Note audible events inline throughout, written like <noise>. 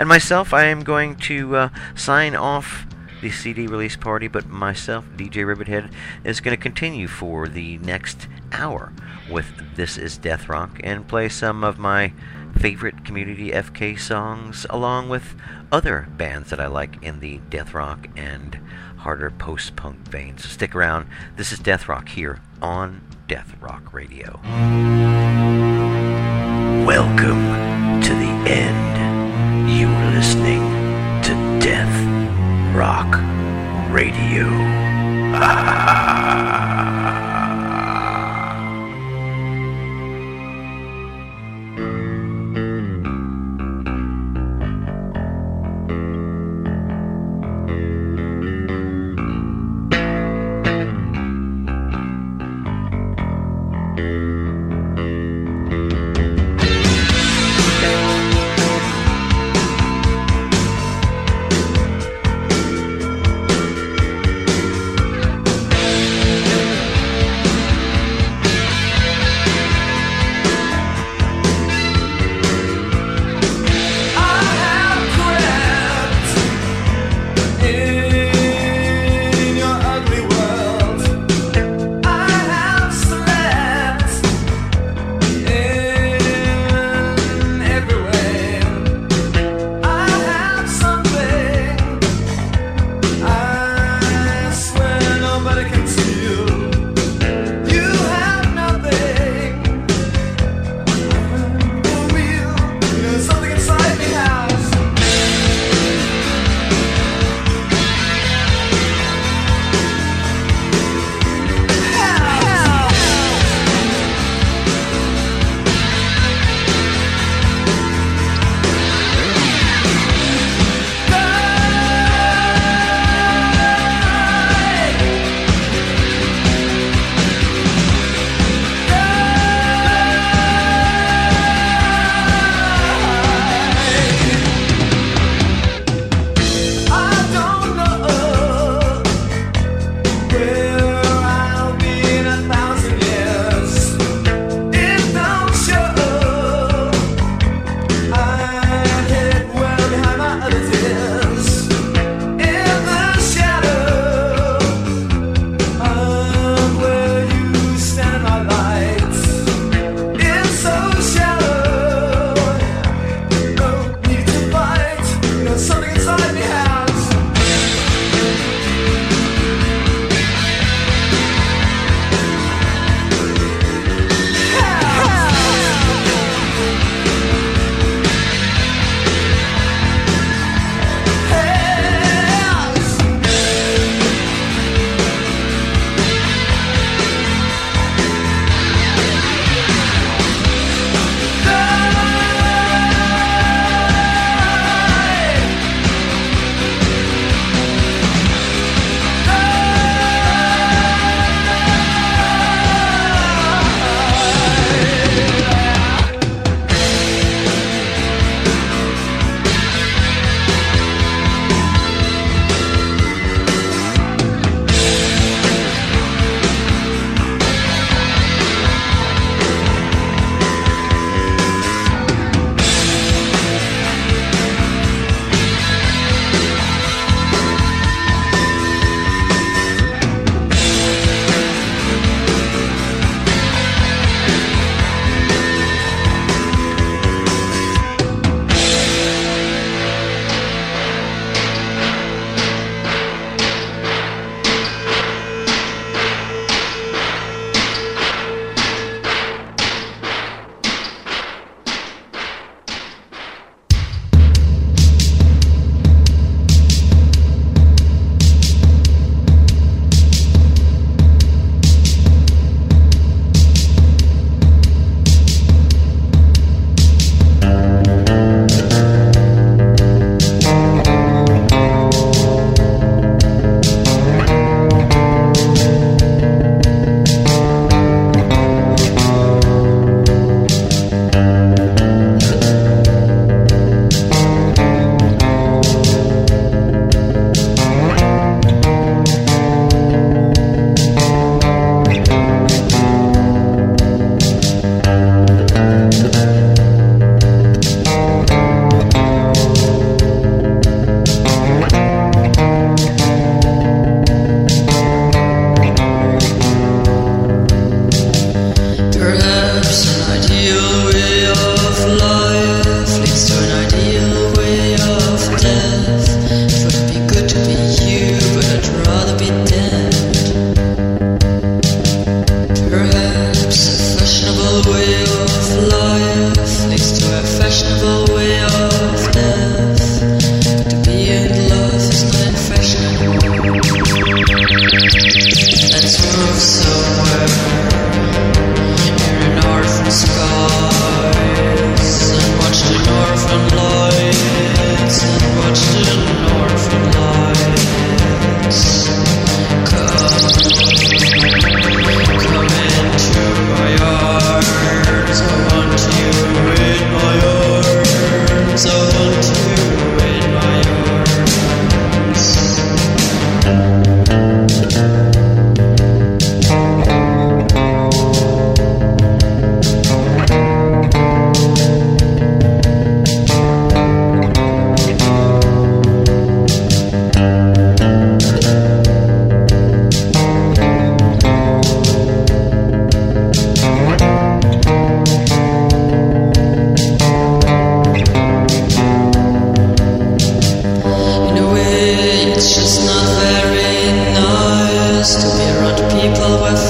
And myself, I am going to uh, sign off the CD release party, but myself, DJ Ribbithead, is going to continue for the next hour with This Is Death Rock and play some of my favorite Kommunity FK songs along with other bands that I like in the death rock and harder post punk vein. So stick around. This is Death Rock here on Death Rock Radio. Welcome to the end. You are listening to Death Rock Radio. <laughs>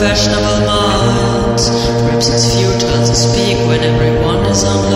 fashionable minds. Perhaps it's futile to speak when everyone is on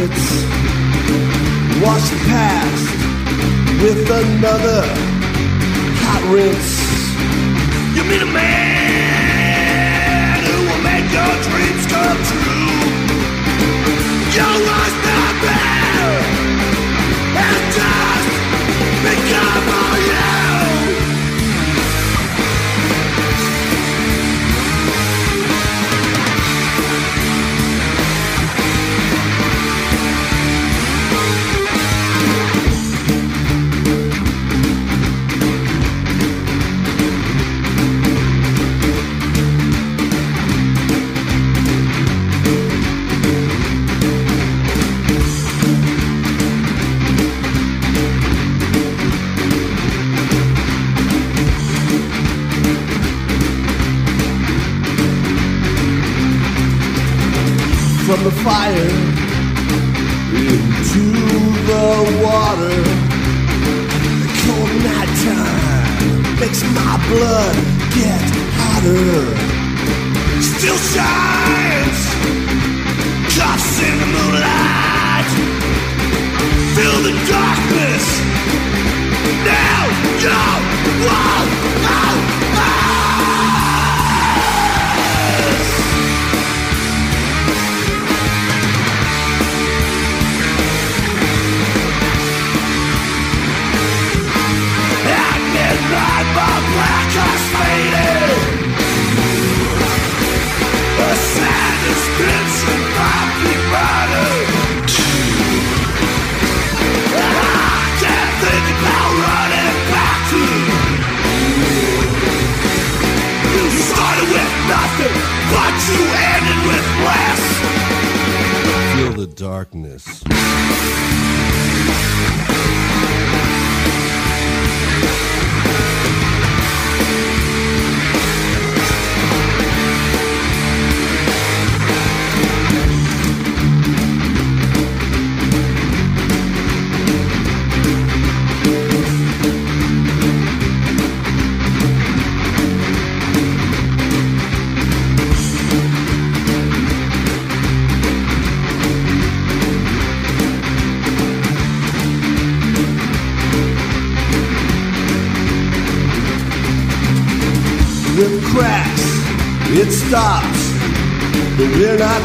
minutes washed past with another hot rinse. You meet a man who will make your dreams come true. Your worst past and just become all you.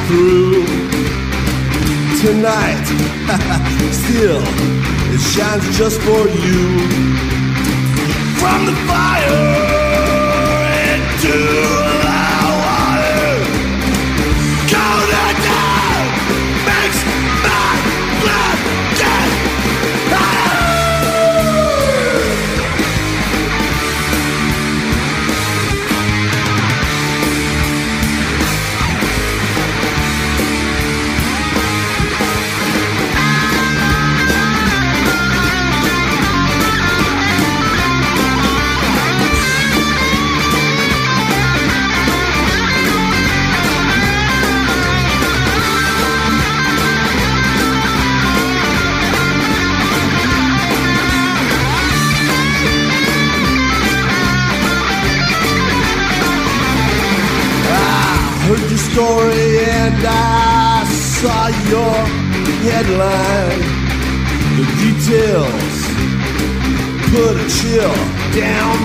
through. Tonight, <laughs> still, it shines just for you. From the fire. chill down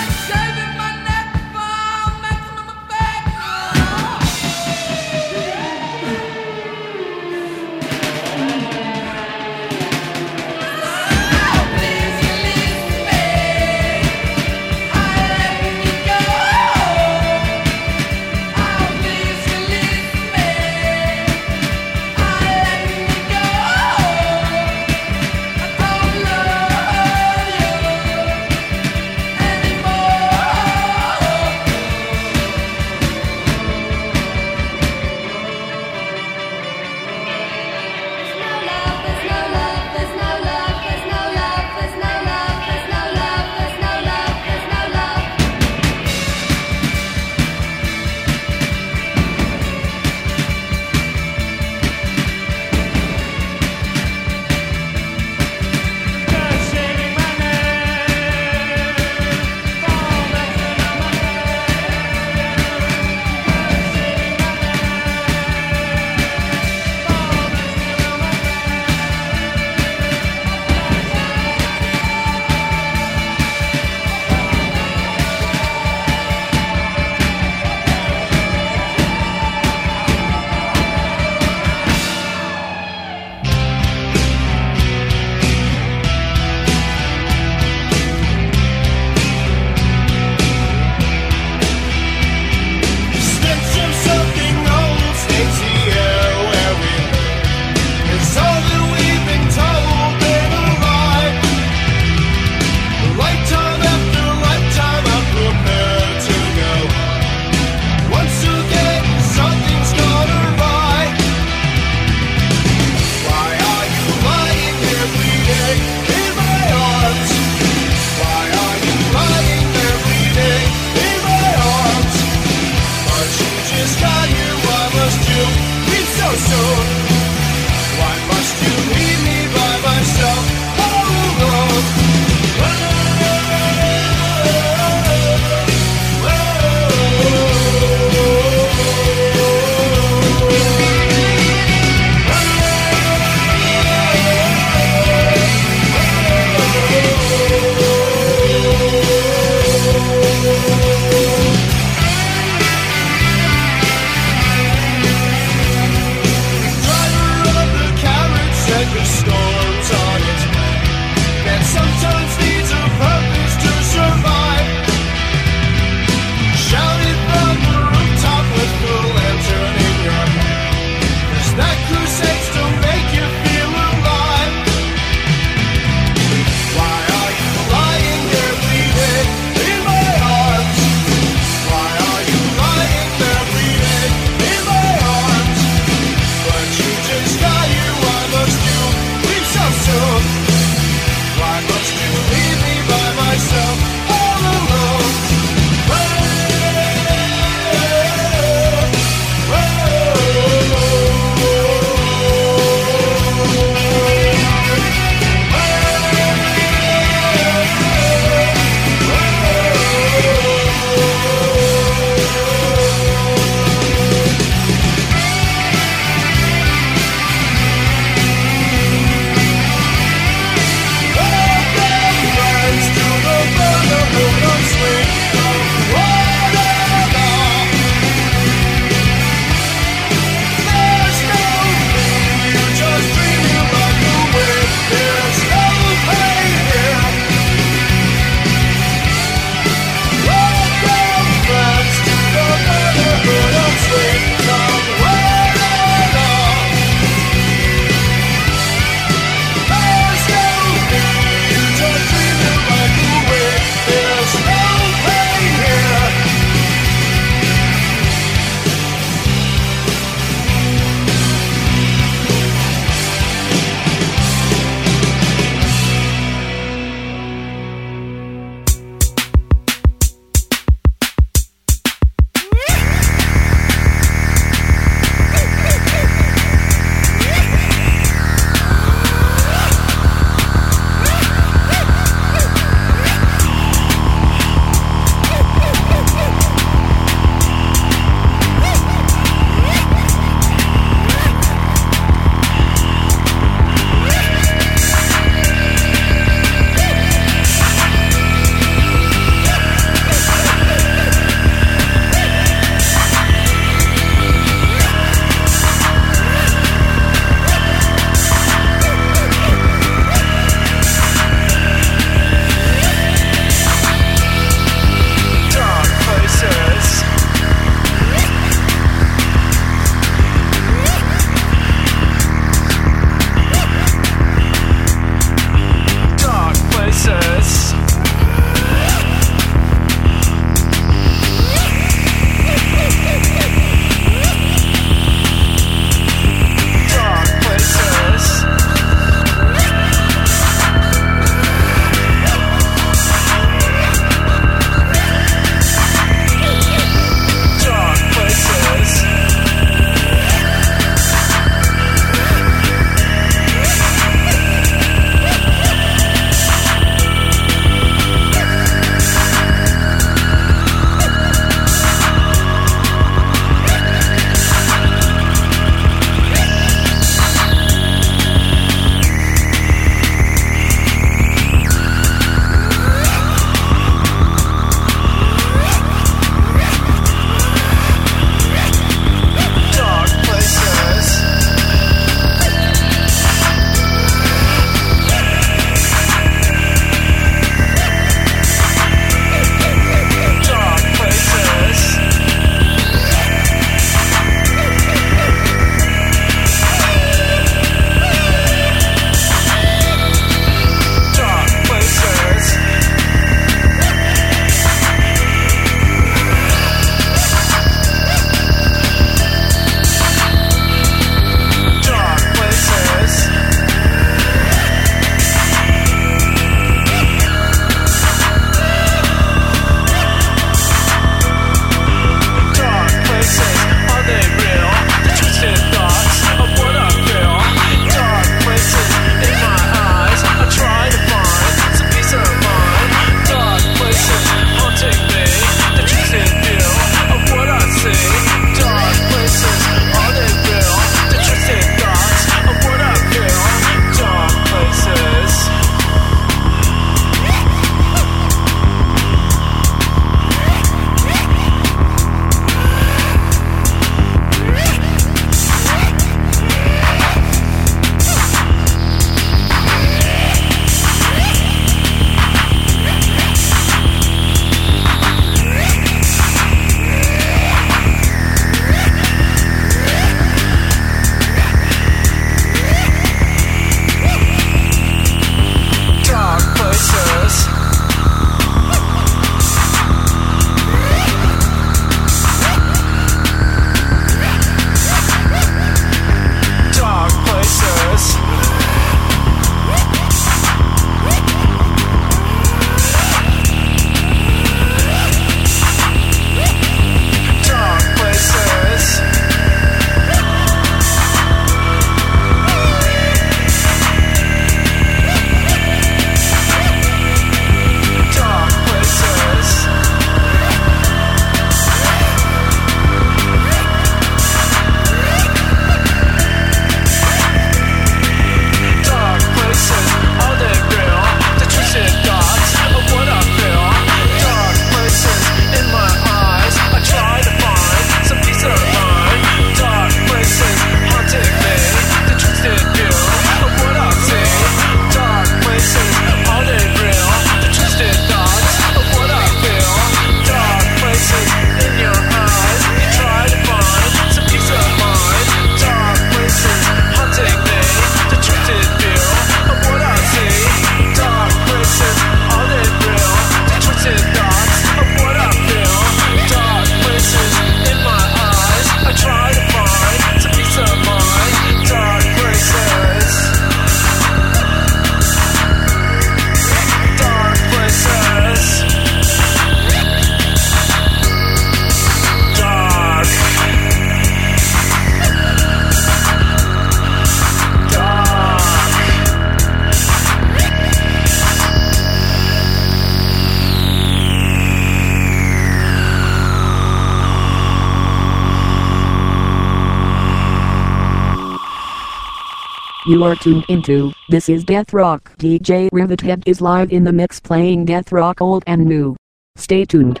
You are tuned into This is Death Rock. DJ Rivethead is live in the mix playing Death Rock old and new. Stay tuned.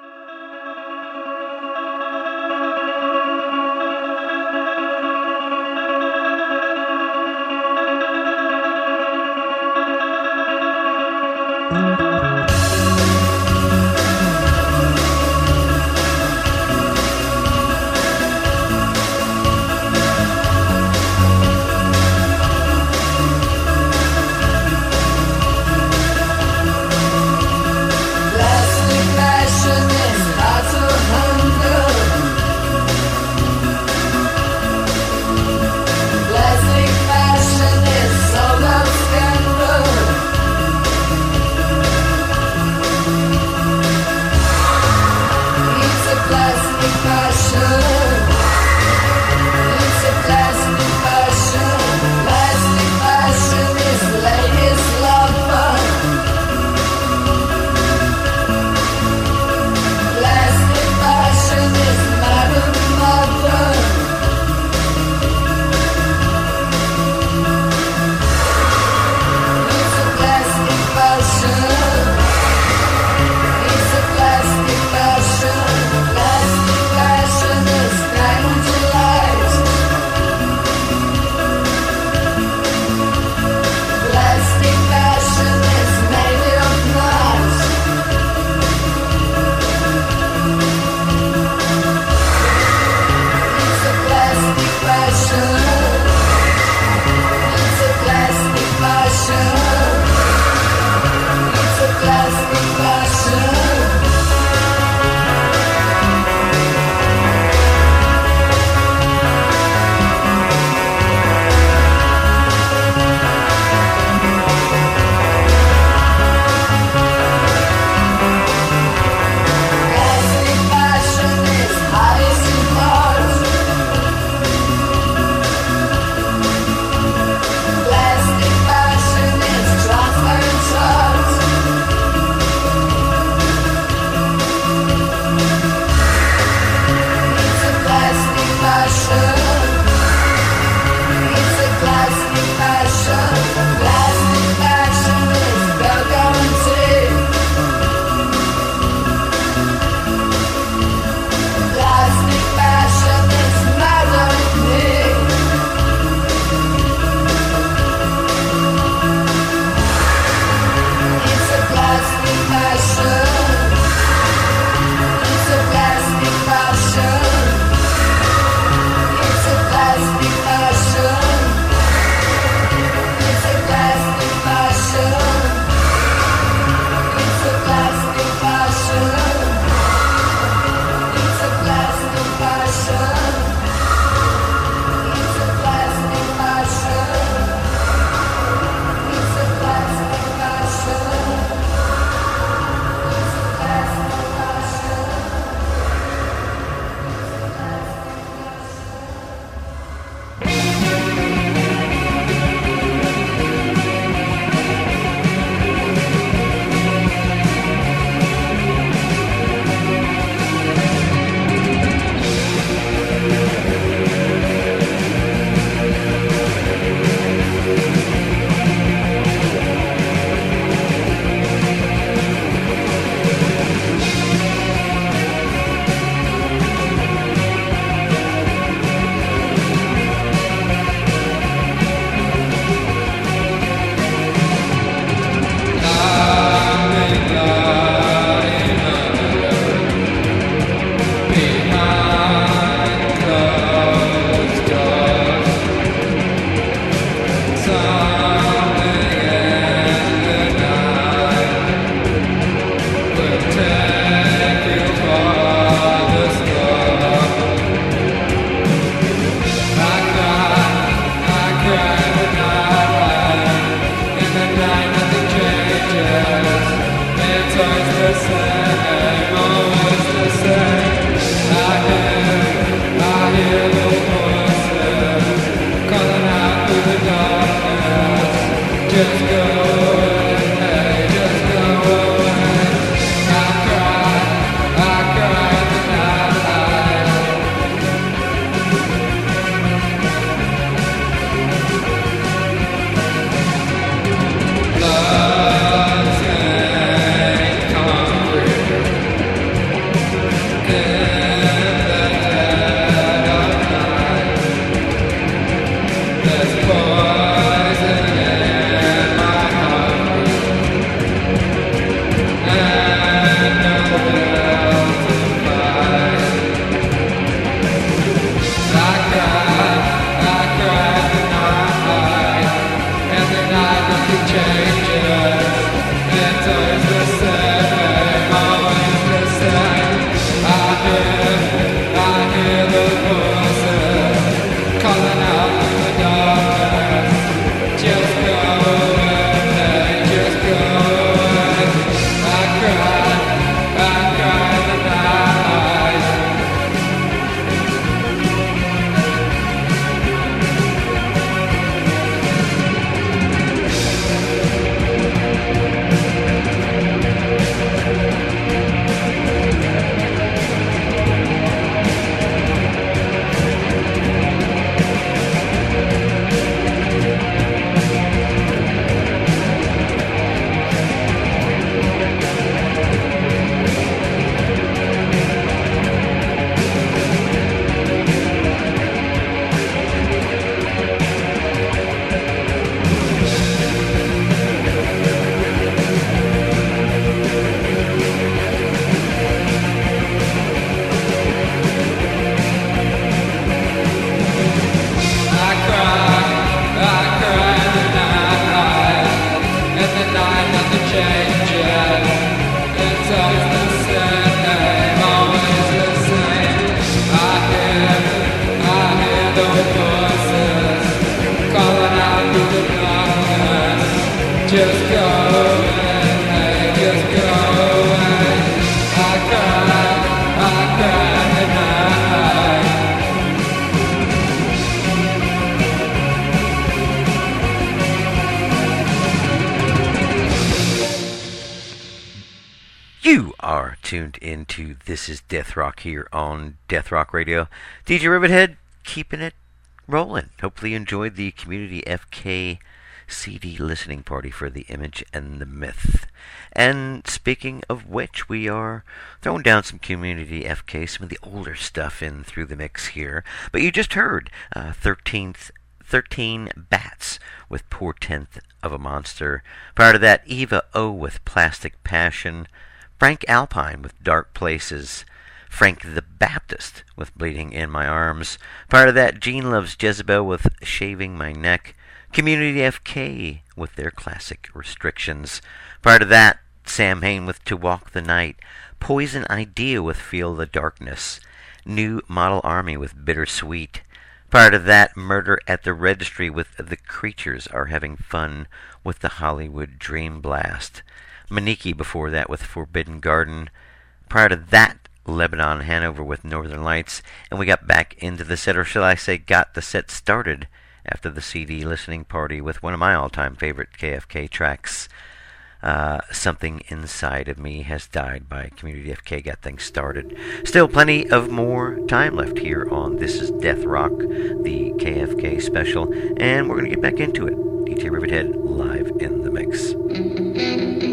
This is Death Rock here on Death Rock Radio. DJ Rivethead keeping it rolling. Hopefully, you enjoyed the Kommunity FK CD listening party for The Image and the Myth. And speaking of which, we are throwing down some Kommunity FK, some of the older stuff in through the mix here. But you just heard uh, 13th 13 Bats with Poor Tenth of a Monster. Prior to that, Eva O with Plastic Passion. Frank Alpine with Dark Places. Frank the Baptist with Bleeding in My Arms. Prior to that, Gene Loves Jezebel with Shaving My Neck. Kommunity FK with their classic Restrictions. Prior to that, Samhain with To Walk the Night. Poison Idea with Feel the Darkness. New Model Army with Bittersweet. Prior to that, Murder at the Registry with The Creatures Are Having Fun with the Hollywood Dream Blast. Maniki before that with Forbidden Garden. Prior to that, Lebanon Hanover with Northern Lights. And we got back into the set, or shall I say, got the set started after the CD listening party with one of my all time favorite KFK tracks. Uh, Something Inside of Me Has Died by Kommunity FK got things started. Still plenty of more time left here on This is Death Rock, the KFK special, and we're going to get back into it. DJ Rivethead live in the mix.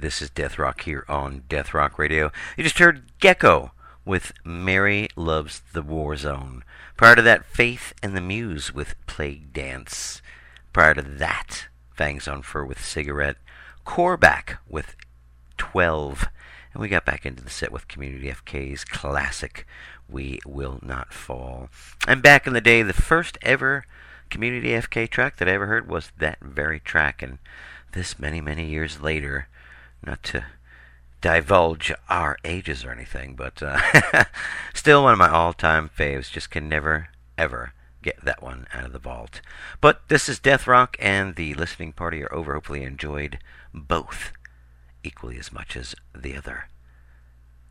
This is Death Rock here on Death Rock Radio. You just heard Gecko with Mary Loves the War Zone. Prior to that, Faith and the Muse with Plague Dance. Prior to that, Fangs on Fur with Cigarette. Coreback with 12. And we got back into the set with Kommunity FK's classic We Will Not Fall. And back in the day, the first ever Kommunity FK track that I ever heard was that very track. And this many, many years later, not to divulge our ages or anything, but uh, <laughs> still one of my all time faves. Just can never, ever get that one out of the vault. But this is Death Rock, and the listening party are over. Hopefully, enjoyed both equally as much as the other.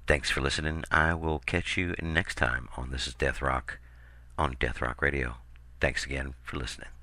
Thanks for listening. I will catch you next time on This is Death Rock on Death Rock Radio. Thanks again for listening.